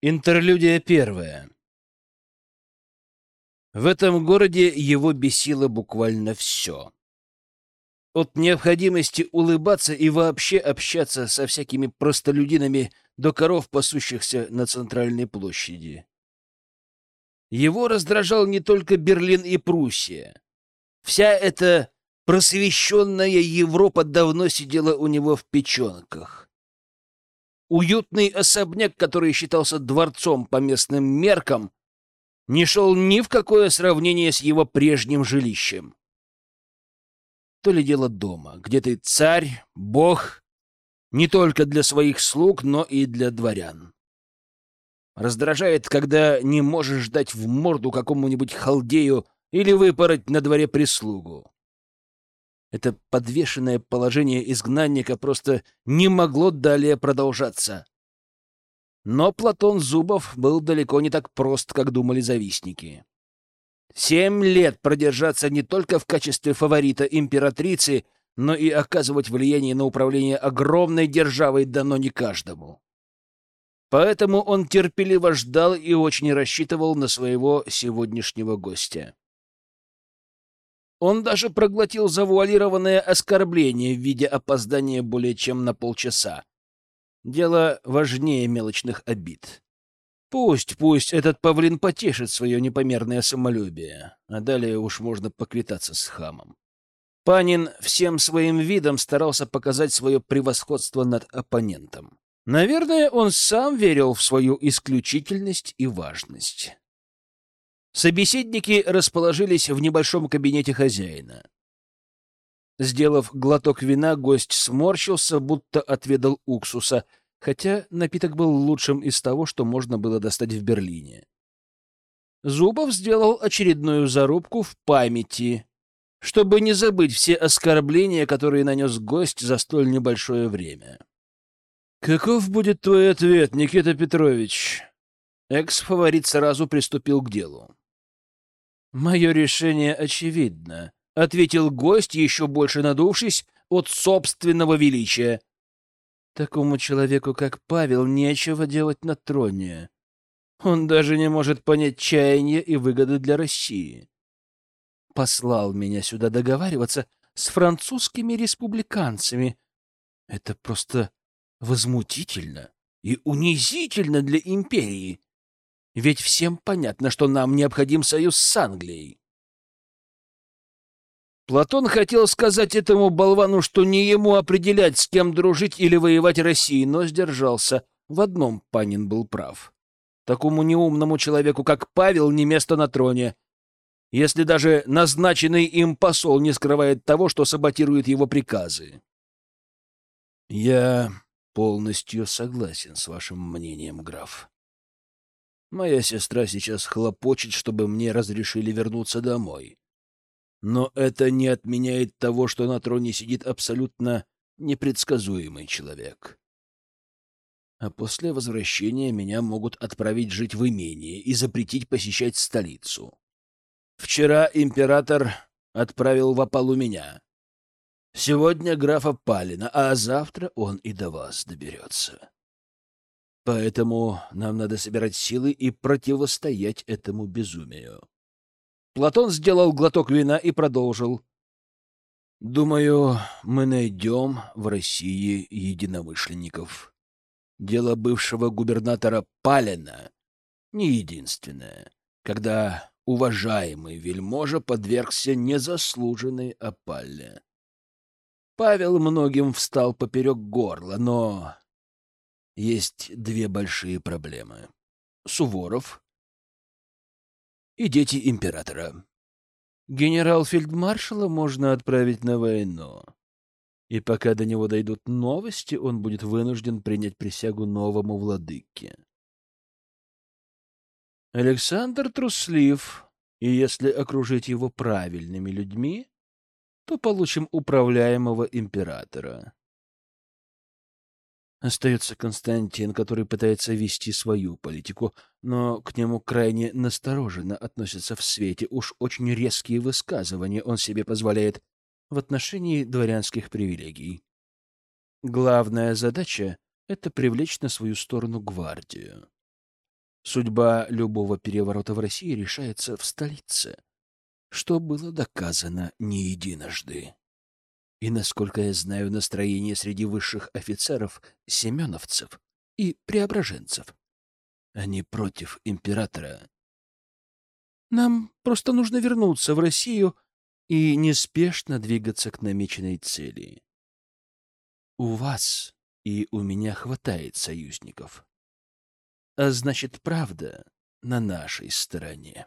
Интерлюдия первая. В этом городе его бесило буквально все. От необходимости улыбаться и вообще общаться со всякими простолюдинами до коров, пасущихся на центральной площади. Его раздражал не только Берлин и Пруссия. Вся эта просвещенная Европа давно сидела у него в печенках. Уютный особняк, который считался дворцом по местным меркам, не шел ни в какое сравнение с его прежним жилищем. То ли дело дома, где ты царь, бог, не только для своих слуг, но и для дворян. Раздражает, когда не можешь дать в морду какому-нибудь халдею или выпороть на дворе прислугу. Это подвешенное положение изгнанника просто не могло далее продолжаться. Но Платон Зубов был далеко не так прост, как думали завистники. Семь лет продержаться не только в качестве фаворита императрицы, но и оказывать влияние на управление огромной державой дано не каждому. Поэтому он терпеливо ждал и очень рассчитывал на своего сегодняшнего гостя. Он даже проглотил завуалированное оскорбление в виде опоздания более чем на полчаса. Дело важнее мелочных обид. Пусть, пусть этот павлин потешит свое непомерное самолюбие, а далее уж можно поквитаться с хамом. Панин всем своим видом старался показать свое превосходство над оппонентом. Наверное, он сам верил в свою исключительность и важность. Собеседники расположились в небольшом кабинете хозяина. Сделав глоток вина, гость сморщился, будто отведал уксуса, хотя напиток был лучшим из того, что можно было достать в Берлине. Зубов сделал очередную зарубку в памяти, чтобы не забыть все оскорбления, которые нанес гость за столь небольшое время. «Каков будет твой ответ, Никита Петрович?» Экс-фаворит сразу приступил к делу. «Мое решение очевидно», — ответил гость, еще больше надувшись от собственного величия. «Такому человеку, как Павел, нечего делать на троне. Он даже не может понять чаяния и выгоды для России. Послал меня сюда договариваться с французскими республиканцами. Это просто возмутительно и унизительно для империи. Ведь всем понятно, что нам необходим союз с Англией. Платон хотел сказать этому болвану, что не ему определять, с кем дружить или воевать России, но сдержался. В одном Панин был прав. Такому неумному человеку, как Павел, не место на троне. Если даже назначенный им посол не скрывает того, что саботирует его приказы. Я полностью согласен с вашим мнением, граф. Моя сестра сейчас хлопочет, чтобы мне разрешили вернуться домой. Но это не отменяет того, что на троне сидит абсолютно непредсказуемый человек. А после возвращения меня могут отправить жить в имение и запретить посещать столицу. Вчера император отправил в опалу меня. Сегодня графа Палина, а завтра он и до вас доберется. Поэтому нам надо собирать силы и противостоять этому безумию. Платон сделал глоток вина и продолжил. Думаю, мы найдем в России единомышленников. Дело бывшего губернатора Палина не единственное, когда уважаемый вельможа подвергся незаслуженной опале. Павел многим встал поперек горла, но есть две большие проблемы. Суворов и дети императора. Генерал-фельдмаршала можно отправить на войну. И пока до него дойдут новости, он будет вынужден принять присягу новому владыке. Александр труслив, и если окружить его правильными людьми, то получим управляемого императора. Остается Константин, который пытается вести свою политику, но к нему крайне настороженно относятся в свете. Уж очень резкие высказывания он себе позволяет в отношении дворянских привилегий. Главная задача — это привлечь на свою сторону гвардию. Судьба любого переворота в России решается в столице, что было доказано не единожды. И, насколько я знаю, настроение среди высших офицеров — семеновцев и преображенцев. Они против императора. Нам просто нужно вернуться в Россию и неспешно двигаться к намеченной цели. У вас и у меня хватает союзников. А значит, правда на нашей стороне.